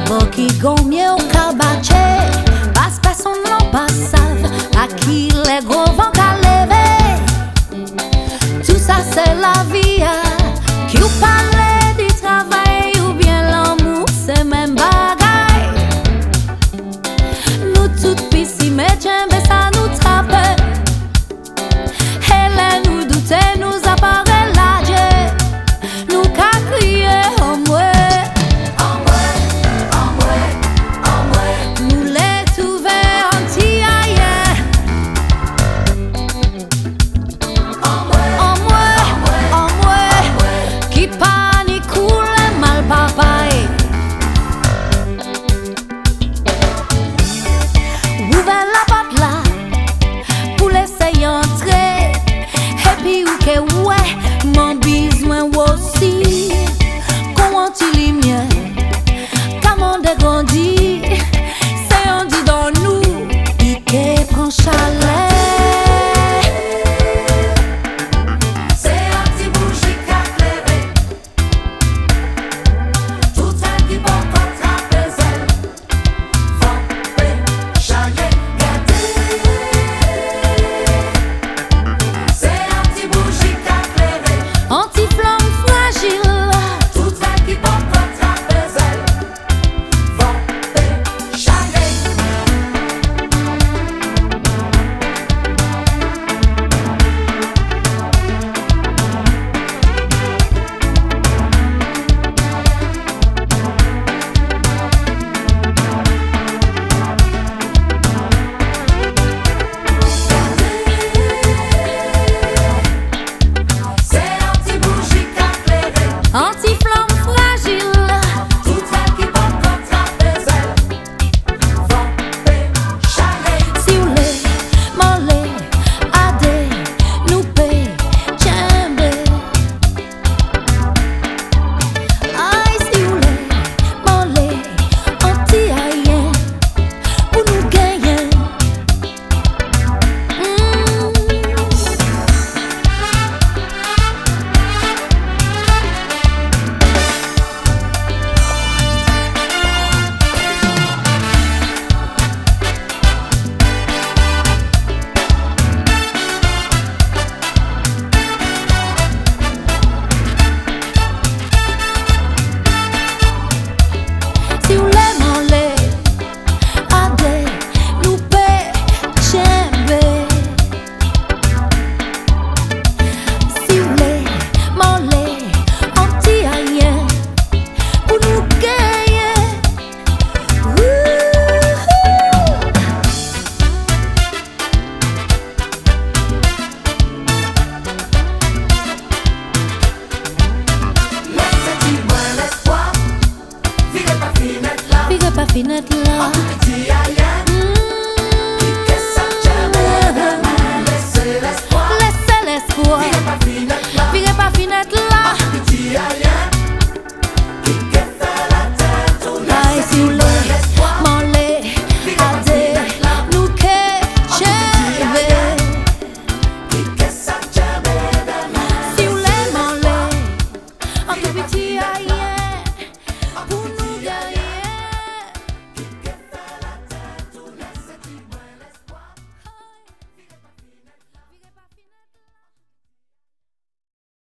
boki com meu cabache As pessoas não passavam Aqui legou é vão caleve Tu sa se la vie piou ke wè Mwen bizwen wò si happiness